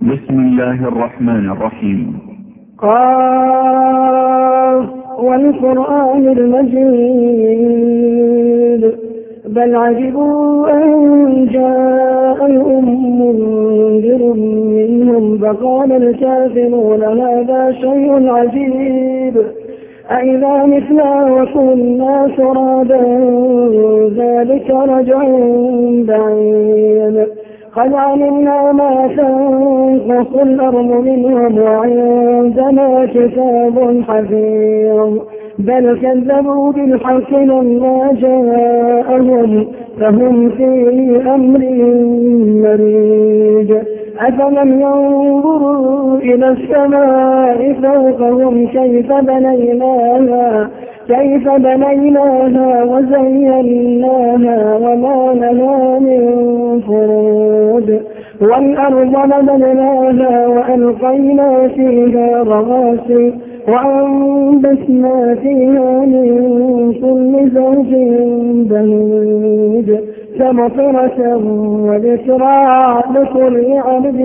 بسم الله الرحمن الرحيم. قاف والقرآن المجيد. بل عجبوا أن جاءهم منذر منهم فقال الكافرون هذا شيء عجيب. أئذا مثلا وكنا ترابا ذلك رجع بعيد قد علمنا ما تنقص الأرض منهم وعندنا كتاب حفيظ. بل كذبوا بالحق لما جاءهم فهم في أمر مريج. أفلم ينظروا إلى السماء فوقهم كيف بنيناها كيف بنيناها وزيناها وما لها من والأرض مددناها وألقينا فيها رواسي وأنبتنا فيها من كل زوج بهيج تبصرة وذكرى لكل عبد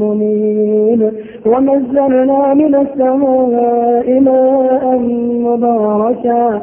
منيب ونزلنا من السماء ماء مباركا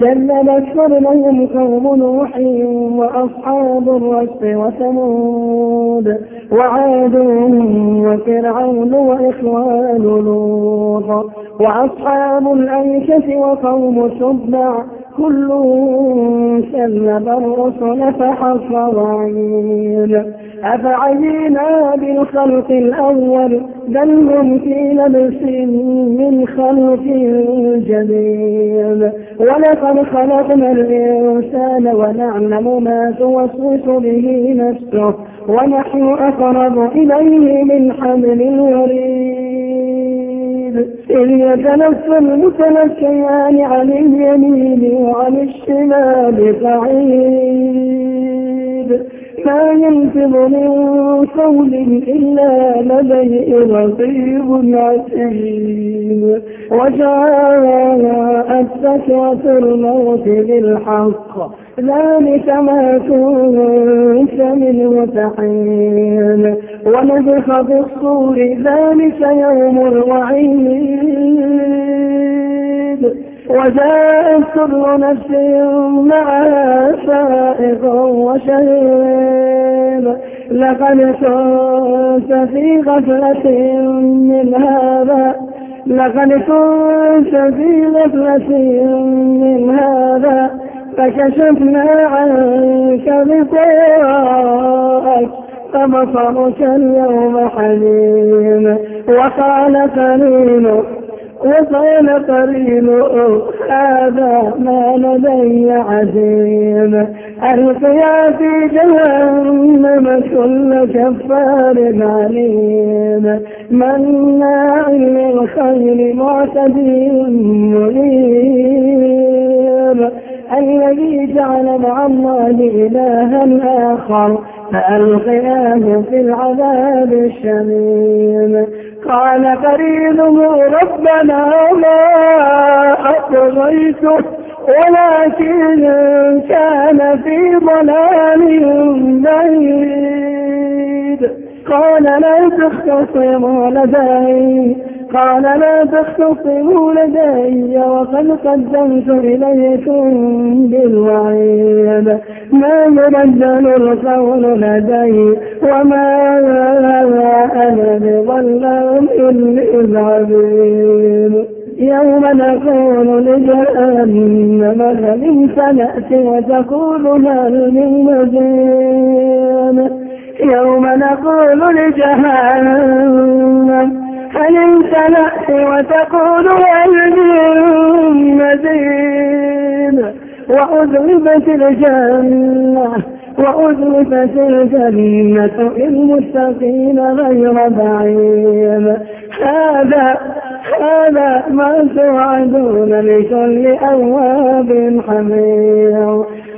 كذبت قبلهم قوم نوح وأصحاب الرس وثمود وعاد وفرعون وإخوان لوط وأصحاب الأيكة وقوم تبع كل كذب الرسل فحق وعيد أفعينا بالخلق الأول بل هم في لبس من خلق جديد ولقد خلقنا الإنسان ونعلم ما توسوس به نفسه ونحن أقرب إليه من حبل الوريد. إذ يتنفى المتنفيان عن اليمين وعن الشمال قعيد ما ينفض من قول إلا لديه رقيب عتيد. وجاءت سكرة الموت بالحق. ذلك ما كنت منه تحين ونفخ بالصور ذلك يوم الوعيد. وجاءت كل نفس معها سائق وشهيد. لقد كنت في غفلة من هذا لقد كنت في غفلة من هذا فكشفنا عنك بطاءك فبصرك اليوم حليم. وقال قرينه وقال قرينه هذا ما لدي عزيم ألقيا في جهنم كل كفار عليم. مناع للخير معتد مريب الذي جعل مع الله إلها آخر فألقياه في العذاب الشميم قال قرينه ربنا ما أطغيته ولكن كان في ضلال بعيد. قال لا تختصموا لدي قال لا تختصموا لدي وقد قدمت إليكم بالوعيد. ما يبدل القول لدي وما أنا بظلام للعبيد. يوم نقول لجهنم هل امتلأت وتقول هل من مزيد يوم نقول لجهنم هل امتلأت وتقول هل مزيد. وأذلفت الجنة وأذلفت الجنة للمتقين غير بعيد. هذا هذا ما توعدون لكل أواب حمير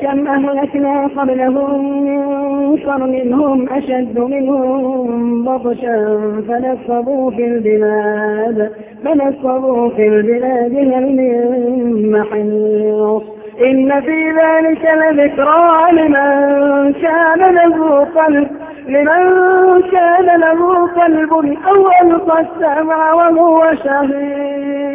وكم أهلكنا قبلهم من قرن هم أشد منهم بطشا فنصبوا في البلاد فنصبوا في البلاد هل من محيص؟ إن في ذلك لذكرى لمن كان له قلب لمن كان له قلب أو ألقى السمع وهو شهيد.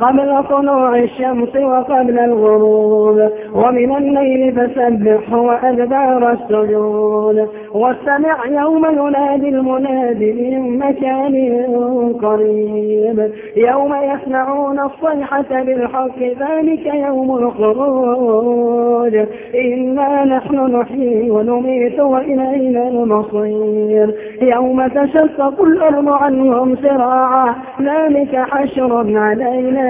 قبل طلوع الشمس وقبل الغروب ومن الليل فسبح وأدبار السجود. واستمع يوم ينادي المنادي من مكان قريب. يوم يسمعون الصيحة بالحق ذلك يوم الخروج. إنا نحن نحيي ونميت وإلينا المصير. يوم تشقق الأرض عنهم سراعا ذلك حشر علينا